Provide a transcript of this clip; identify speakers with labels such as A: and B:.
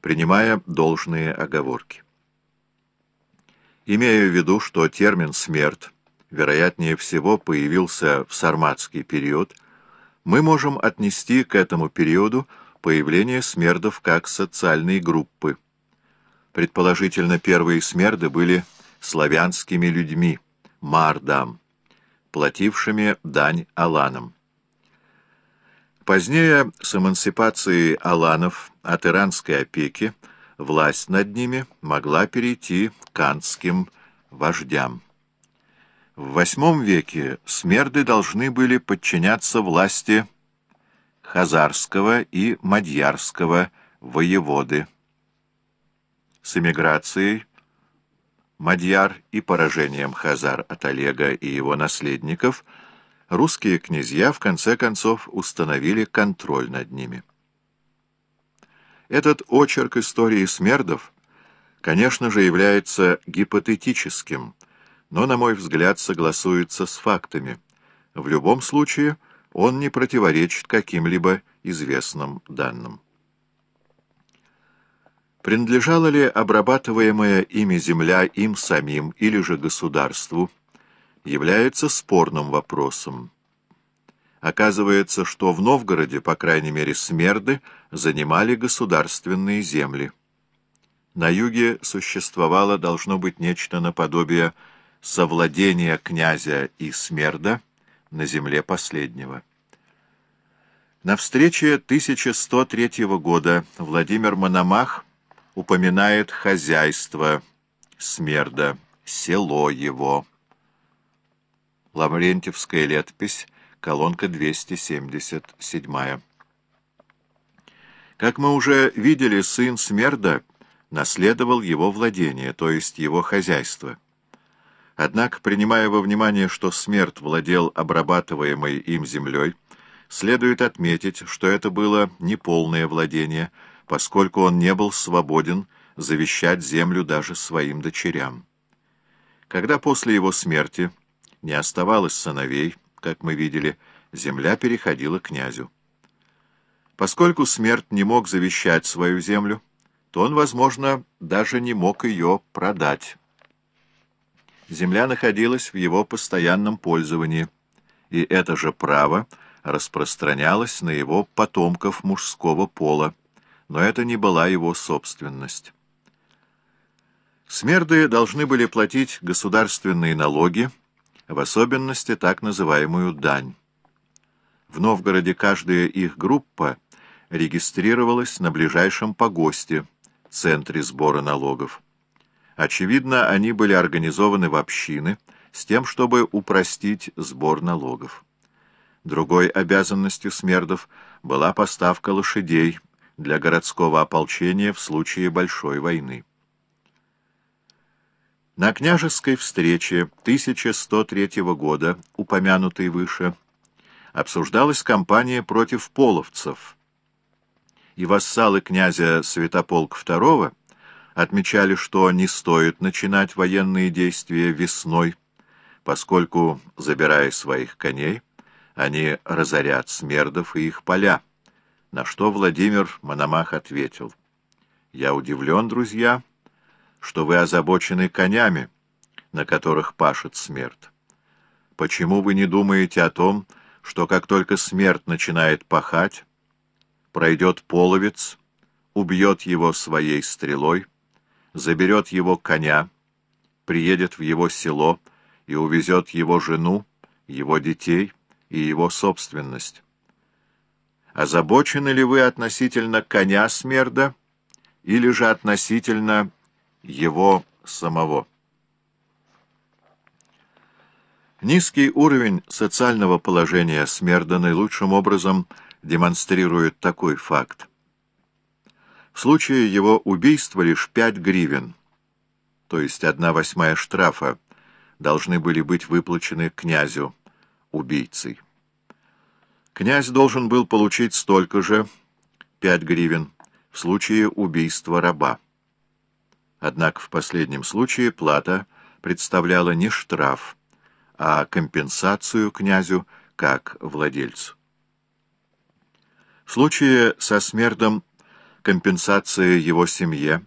A: принимая должные оговорки. Имея в виду, что термин «смерть» вероятнее всего появился в сарматский период, мы можем отнести к этому периоду появление смердов как социальной группы. Предположительно, первые смерды были славянскими людьми, мардам, платившими дань аланам. Позднее, с эмансипацией аланов от иранской опеки, власть над ними могла перейти к канским вождям. В VIII веке смерды должны были подчиняться власти хазарского и мадьярского воеводы. С эмиграцией Мадьяр и поражением Хазар от Олега и его наследников русские князья в конце концов установили контроль над ними. Этот очерк истории смердов, конечно же, является гипотетическим, но, на мой взгляд, согласуется с фактами. В любом случае, он не противоречит каким-либо известным данным. Принадлежала ли обрабатываемая ими земля им самим или же государству, является спорным вопросом. Оказывается, что в Новгороде, по крайней мере, смерды занимали государственные земли. На юге существовало, должно быть, нечто наподобие совладения князя и смерда на земле последнего. На встрече 1103 года Владимир Мономах упоминает хозяйство смерда, село его. Лаврентьевская летопись колонка 277. Как мы уже видели, сын Смерда наследовал его владение, то есть его хозяйство. Однако, принимая во внимание, что Смерд владел обрабатываемой им землей, следует отметить, что это было неполное владение, поскольку он не был свободен завещать землю даже своим дочерям. Когда после его смерти не оставалось сыновей, как мы видели, земля переходила князю. Поскольку смерть не мог завещать свою землю, то он, возможно, даже не мог ее продать. Земля находилась в его постоянном пользовании, и это же право распространялось на его потомков мужского пола, но это не была его собственность. Смерды должны были платить государственные налоги, в особенности так называемую дань. В Новгороде каждая их группа регистрировалась на ближайшем погосте, центре сбора налогов. Очевидно, они были организованы в общины с тем, чтобы упростить сбор налогов. Другой обязанностью смердов была поставка лошадей для городского ополчения в случае большой войны. На княжеской встрече 1103 года, упомянутой выше, обсуждалась кампания против половцев, и вассалы князя Святополк II отмечали, что не стоит начинать военные действия весной, поскольку, забирая своих коней, они разорят смердов и их поля, на что Владимир Мономах ответил, «Я удивлен, друзья, — что вы озабочены конями, на которых пашет смерть. Почему вы не думаете о том, что как только смерть начинает пахать, пройдет половец, убьет его своей стрелой, заберет его коня, приедет в его село и увезет его жену, его детей и его собственность? Озабочены ли вы относительно коня смерда или же относительно его самого. Низкий уровень социального положения Смерда наилучшим образом демонстрирует такой факт. В случае его убийства лишь пять гривен, то есть одна восьмая штрафа, должны были быть выплачены князю, убийцей. Князь должен был получить столько же, пять гривен, в случае убийства раба. Однако в последнем случае плата представляла не штраф, а компенсацию князю как владельцу. В случае со смердом компенсация его семье